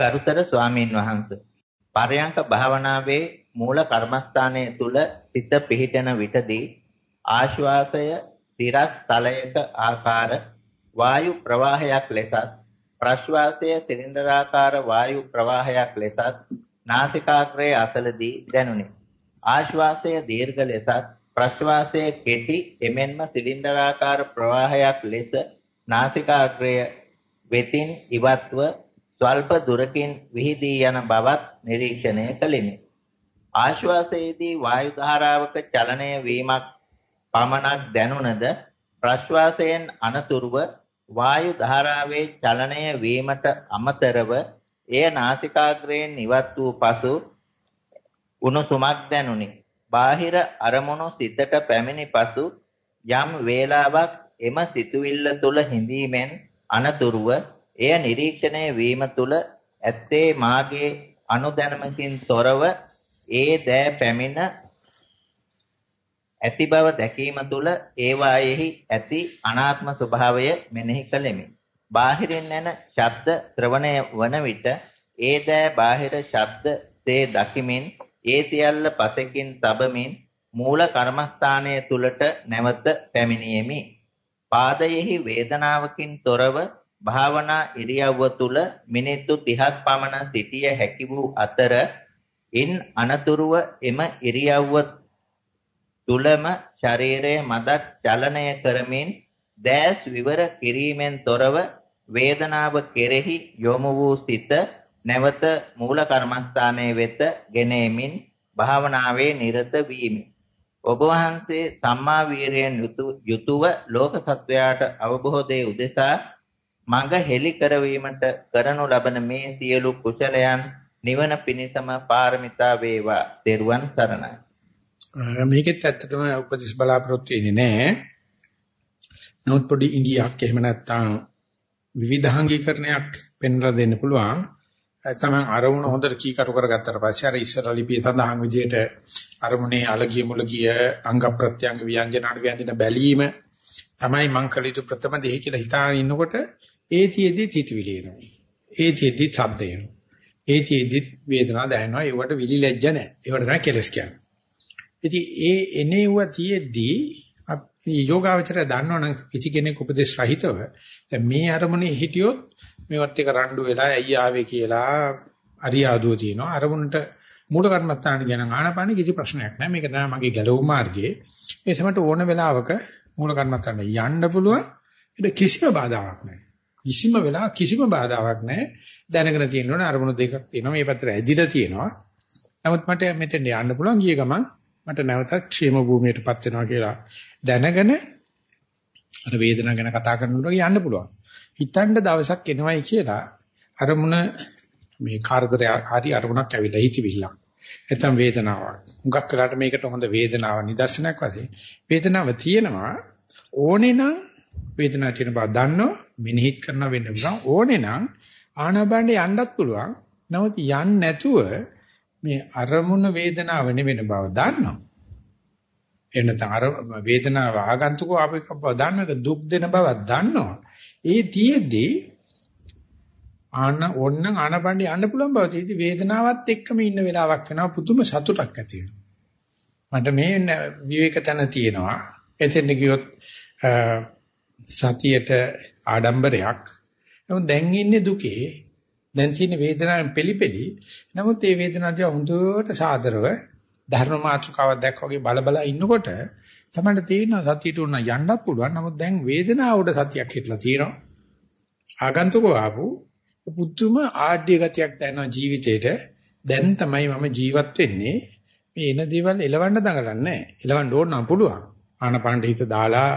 ගරුතර ස්වාමීන් වහන්සේ පරයන්ක භාවනාවේ මූල කර්මස්ථානයේ තුල සිත පිහිටන විටදී ආශ්වාසය තිරස් තලයක ආකාර වායු ප්‍රවාහයක් ලෙසත් ප්‍රශ්වාසය සිලින්ඩරාකාර වායු ප්‍රවාහයක් ලෙසත් නාසිකාග්‍රයේ අසලදී දැනුනි. ආශ්වාසය දීර්ඝ ලෙසත් ප්‍රශ්වාසය කෙටි එමෙන්ම සිලින්ඩරාකාර ප්‍රවාහයක් ලෙස නාසිකාග්‍රය වෙතින් ඉවත්ව ස්වල්ප දුරකින් විහිදී යන බවත් නිරීක්ෂණය කළෙමි. ආශ්වාසයේදී වායු ධාරාවක චලනය වීමක් පමණක් දැනුණද ප්‍රශ්වාසයෙන් අනතුරුව වායු ධාරාවේ චලනය වීමට අමතරව එය නාසිකාග්‍රයෙන් ඉවත් වූ පසු උණුසුමක් දැනුනි. බාහිර අරමුණු සිතට පැමිණි පසු යම් වේලාවක් එම සිතුවිල්ල තුල හිඳීමෙන් අනතුරුව එය නිරීක්ෂණය වීම තුල ඇත්තේ මාගේ අනුදැනමකින් තොරව ඒ දෑ පැමිණ ඇති බව දැකීම තුල ඒවායෙහි ඇති අනාත්ම ස්වභාවය මෙනෙහි කළෙමි. බාහිරින් එන ශබ්ද ශ්‍රවණය වන විට ඒ දෑ බාහිර ශබ්ද තේ දකිමින් ඒ සියල්ල පසකින් තබමින් මූල කර්මස්ථානයේ තුලට නැවත පැමිණියෙමි. පාදයෙහි වේදනාවකින් තොරව භාවනා ඉරියව්ව තුල මිනිත්තු 30ක් පමණ සිටිය හැකි වූ අතර ඉන් අනතුරුව එම ඉරියව්ව තුලම ශරීරය මදක් චලනය කරමින් දැස් විවර කිරීමෙන් තොරව වේදනාව කෙරෙහි යොමු වූ සිත නැවත මූල කර්මස්ථානයේ වෙත ගෙනෙමින් භාවනාවේ නිරත වීමි. ඔබ වහන්සේ සම්මා වීරයෙන් යුතුව ලෝක සත්වයාට අවබෝධයේ උදෙසා මඟ හෙළි කරවීමට කරනු ලබන මේ සියලු කුසලයන් නිවන පිණිසම පාරමිතා වේවා. ත්වන් සරණයි. මේකෙත් ඇත්තටම උපදේශ බලාපොරොත්තු වෙන්නේ නැහැ. නමුත් පොඩි ඉඟියක් එහෙම නැත්නම් විවිධාංගීකරණයක් පෙන්ලා දෙන්න පුළුවන්. තමයි අරමුණ හොඳට කීකරු කරගත්තට පස්සේ අර ඉස්සර ලිපියේ සඳහන් විදිහට අරමුණේ අලගිය මුලගිය අංග ප්‍රත්‍යංග ව්‍යංජන අඩ ව්‍යංජන බැලීම තමයි මං කළ යුතු ප්‍රථම දෙහි කියලා හිතාගෙන ඉන්නකොට ඒතියෙදි තිතවිලි එනවා. ඒතියෙදි ශබ්ද එනවා. ඒතියෙදි වේදනාව දැනෙනවා. ඒවට විලි ලැජ්ජ නැහැ. ඒවට තමයි කෙලස් කියන්නේ. ඉතින් ඒ එනේව තියේදී අපි යෝගාවචරය දන්නවනම් කිසි කෙනෙක් උපදේශ රහිතව දැන් මේ අරමුණේ හිටියොත් මේවත් එක රණ්ඩු වෙලා ඇයි ආවේ කියලා අරියාදුව තියෙනවා. අරමුණට මූල කර්මස්ථාන කියන ආනපාන කිසි ප්‍රශ්නයක් නැහැ. මේක තමයි මගේ ගැලවුම් මාර්ගයේ. මේ සමට ඕන වෙලාවක මූල කර්මස්ථාන යන්න පුළුවන්. ඒක කිසිම බාධාවක් නැහැ. කිසිම වෙලා කිසිම බාධාවක් නැහැ. දැනගෙන තියෙනවනේ අරමුණු දෙකක් තියෙනවා. මේ පැත්තට ඇදිලා තියෙනවා. නමුත් මට මෙතෙන් යන්න පුළුවන් ගිය ගමන් මට නැවතත් ക്ഷേම භූමියටපත් වෙනවා කියලා දැනගෙන අර වේදනාව ගැන කතා කරනකොට යන්න පුළුවන්. හිතන්න දවසක් එනවයි කියලා අරමුණ මේ කාර්දරය හරි අරමුණක් ඇවිල්ලා හිතවිල්ලක්. නැත්නම් වේදනාවක්. හුඟක් වෙලාට මේකට හොඳ වේදනාව නිදර්ශනයක් වශයෙන් වේදනාව තියෙනවා ඕනේ නම් වේදනාව තියෙන බව දන්නෝ මෙනෙහිත් කරන වෙන්න පුළුවන් ඕනේ නම් ආනාපානෙ යන්නත් පුළුවන්. නමුත් යන්නේ නැතුව මේ අරමුණ වේදනාව නෙවෙන බව දන්නවා. එනත අර වේදනාව ආගන්තුක ආපේක බව දන්නක දුක් දෙන බව දන්නවා. ඒ තියේදී ආන ඕන්න ආනපණ්ඩි යන්න පුළුවන් බව තියෙදි වේදනාවත් එක්කම ඉන්න වෙලාවක් වෙනවා පුදුම සතුටක් ඇති වෙනවා. මට මේ විවේක තන තියෙනවා. එතෙන් ගියොත් සතියට ආඩම්බරයක්. නමුත් දැන් ඉන්නේ දුකේ. දැන් තියෙන වේදනාවෙන් පිළිපෙලි. නමුත් මේ වේදනාව දිහා හොඳට සාදරව ධර්ම මාතෘකාවක් දැක්ක වගේ බල බල ඉන්නකොට තමයි තේරෙනවා සතියට උන යන්නත් පුළුවන්. නමුත් දැන් වේදනාවට සතියක් හිටලා තියෙනවා. ආගන්තුකව ආපු පුදුම ආඩ්‍ය ගතියක් දැනෙනවා ජීවිතේට. දැන් තමයි මම ජීවත් වෙන්නේ. මේ එන දේවල් එලවන්න දඟලන්නේ නැහැ. එලවන්න ඕන නම් පුළුවන්. ආනපානට හිත දාලා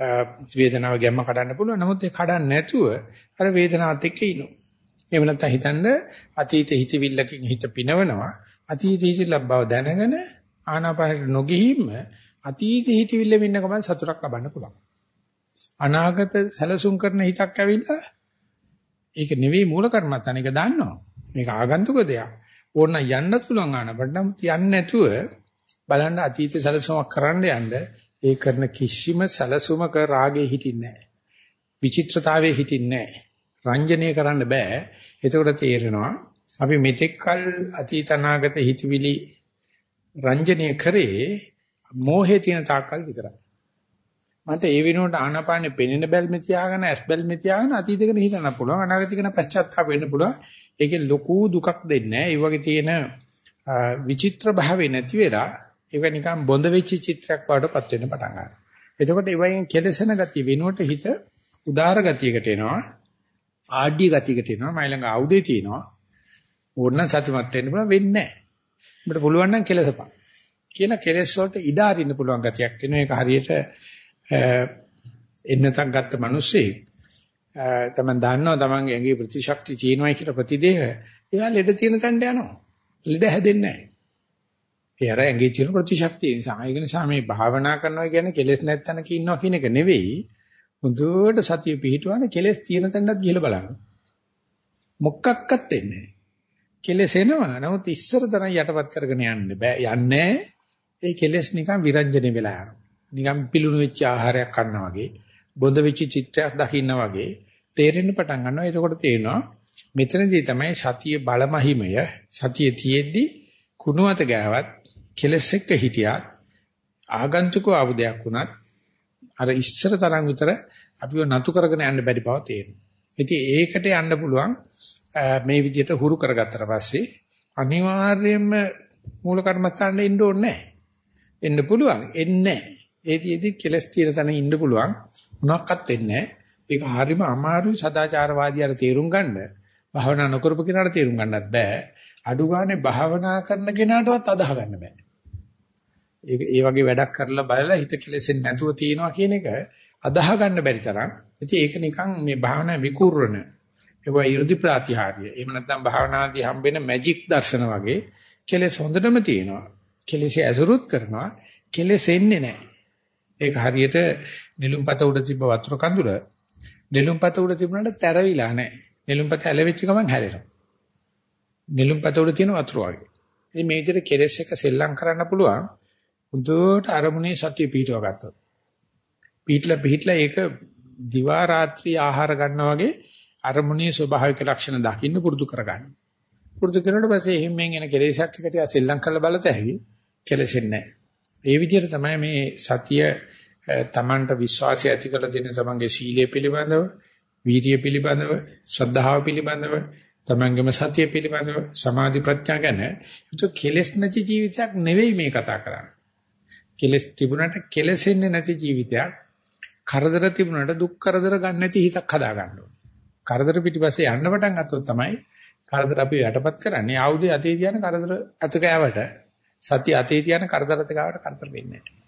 වේදනාව ගැම්ම කඩන්න පුළුවන්. නමුත් ඒ කඩන්න නැතුව අර වේදනාවත් එක්ක ඉන්නවා. එහෙම නැත්නම් හිතන්න අතීත හිතවිල්ලකින් හිත පිනවනවා. අතීත හිතවිල්ල බව දැනගෙන ආනාපානට නොගිහින්ම අතීත හිතවිල්ල වෙන්න ගමන් සතුටක් ලබන්න පුළුවන්. අනාගත සැලසුම් කරන හිතක් ඇවිල්ලා ඒක නෙවෙයි මූල කර්මත්තන එක දන්නවා. මේක ආගන්තුක දෙයක්. ඕන යන්නත් පුළුවන් ආනපට නම් යන්නේ නැතුව බලන්න අතීත සැලසුමක් කරන්න යන්න ඒ කරන කිසිම සැලසුමක රාගේ හිටින්නේ නැහැ. විචිත්‍රතාවයේ හිටින්නේ නැහැ. රංජනීය කරන්න බෑ. එතකොට තේරෙනවා අපි මෙතෙක් කල අතීත අනාගත හිතවිලි රංජනය කරේ මෝහේ තියෙන තාක්කල් විතරයි. මන්ට ඒ වෙනුවට ආනාපානෙ පෙනෙන බැල්මේ තියාගෙන ඇස් බැල්මේ තියාගෙන අතීත ගැන හිතන්න පුළුවන් අනාගත ගැන පශ්චාත්තාප වෙන්න පුළුවන්. ඒකේ ලොකු දුකක් දෙන්නේ නැහැ. ඒ වගේ තියෙන විචිත්‍ර භාවය නැති වෙලා ඒක නිකන් බොඳ වෙච්ච චිත්‍රයක් වඩටපත් වෙන්න පටන් ගන්නවා. එතකොට ඒ වගේ කෙලසන ගතිය වෙනුවට හිත උදාර ගතියකට එනවා. ආඩ්‍ය ගතියකට එනවා. මයි ළඟ ආයුධය තියෙනවා. ඕනනම් සතුටුමත් වෙන්න පුළුවන් වෙන්නේ නැහැ. අපිට පුළුවන් නම් කෙලසපන්. කියන කෙලෙස් වලට ඉඩ අරින්න පුළුවන් ගතියක් තියෙනවා. ඒක හරියට එන්නතක් ගත්ත මිනිස්සේ තමන් දන්නවා තමන්ගේ ඇඟේ ප්‍රතිශක්ති තියෙනවා කියලා ප්‍රතිදේහ එයා ලෙඩ තියෙන තැනට යනවා. ලෙඩ හැදෙන්නේ නැහැ. ඒ අර ඇඟේ තියෙන ප්‍රතිශක්තිය නිසා ඒක නිසා මේ භාවනා කරනවා කියන්නේ කෙලෙස් නැත්තනක ඉන්නවා කියන එක නෙවෙයි. මුදුවට සතිය පිහිටවන කෙලෙස් තියෙන තැනට ගිහලා බලන්න. මොකක්වත් වෙන්නේ නැහැ. කෙලෙස් එනවා. නමුත් ඉස්සර තරම් යටපත් කරගෙන යන්න බෑ. යන්නේ ඒ කෙලෙස් නිකන් විරංජනේ වෙලා යනවා. නිකන් පිලුණු වෙච්ච ආහාරයක් කන්නා වගේ, බොඳ වෙච්ච චිත්‍රයක් දකින්න වගේ තේරෙන්න පටන් ගන්නවා. එතකොට තේරෙනවා මෙතනදී තමයි සතිය බලමහිමය සතිය තියෙද්දි කුණුවත ගෑවත් කෙලස් එක්ක හිටියත් ආගන්තුක ආවුදයක් වුණත් අර ඉස්සර තරම් විතර අපිව නතු කරගෙන යන්න බැරි බව තේරෙනවා. ඉතින් ඒකට යන්න පුළුවන් මේ විදිහට හුරු කරගත්තට පස්සේ අනිවාර්යයෙන්ම මූල කර්මස්ථානෙ ඉන්න ඕනේ නැහැ. එන්න පුළුවන්. එන්නේ නැහැ. ඒතිෙදි කෙලස් තියෙන තැන ඉන්න පුළුවන්. මොනක්වත් වෙන්නේ නැහැ. ඒක හරිම අමාරුයි සදාචාරවාදියාට තේරුම් ගන්න. භාවනා නොකරපු කෙනාට තේරුම් ගන්නත් බෑ. අඩු ගානේ භාවනා කරන කෙනාටවත් අදාහ ගන්න බෑ. ඒක ඒ වගේ වැඩක් කරලා බලලා හිත කෙලෙසෙන්නේ නැතුව තියනවා කියන එක අදාහ ගන්න බැරි තරම්. ඉතින් ඒක නිකන් මේ භාවනා විකූර්ණ. ඒවා 이르දි ප්‍රාතිහාර්ය. එහෙම නැත්නම් භාවනාදී හම්බෙන මැජික් දර්ශන වගේ කෙලෙස් හොඳටම තියෙනවා. කෙලෙස් ඇසුරුත් කරනවා. කෙලෙස් එන්නේ නැහැ. ඒක හරියට නිලුම්පත උඩ තිබ්බ වතුර කඳුල නිලුම්පත උඩ තිබුණාට තැරවිලා නැහැ. නිලුම්පත ඇලෙවිච්ච ගමන් හැලෙනවා. නිලුම්පත උඩ තියෙන වතුර වගේ. ඉතින් මේ විදිහට කෙලෙස් එක සෙල්ලම් කරන්න පුළුවන්. හොඳට අරමුණේ සතිය පිටව ගත්තොත්. පිටලා පිටලා ඒක දිවා රාත්‍රී ආහාර ගන්නා වගේ අරමුණේ ස්වභාවික ලක්ෂණ දකින්න පුරුදු කරගන්න. පුරුදු කරනකොට පස්සේ හිම්මෙන් එන කෙලෙසක් එකට සෙල්ලම් කරලා බලත හැකි කෙලෙසෙන්නේ නැහැ. ඒ විදිහට තමයි මේ සතිය තමන්ට විශ්වාසය ඇති කරලා දෙන තමන්ගේ සීලය පිළිබඳව, වීර්ය පිළිබඳව, ශ්‍රද්ධාව පිළිබඳව, තමන්ගේම සතිය පිළිබඳව, සමාධි ප්‍රඥා ගැන ඒක කෙලෙස් නැති ජීවිතයක් නෙවෙයි මේ කතා කරන්නේ. කෙලෙස් තිබුණාට කෙලෙසෙන්නේ නැති ජීවිතයක්. කරදර තිබුණාට දුක් කරදර ගන්න නැති හිතක් හදා ගන්න ඕනේ. කරදර පිටිපස්සේ යන්න පටන් ගත්තොත් තමයි කරදර අපි යටපත් කරන්නේ. ආයුධය අතේ තියන කරදර අත කෑවට සතිය අතේ තියන කරදර අත ගාවට කරදර වෙන්නේ නැහැ.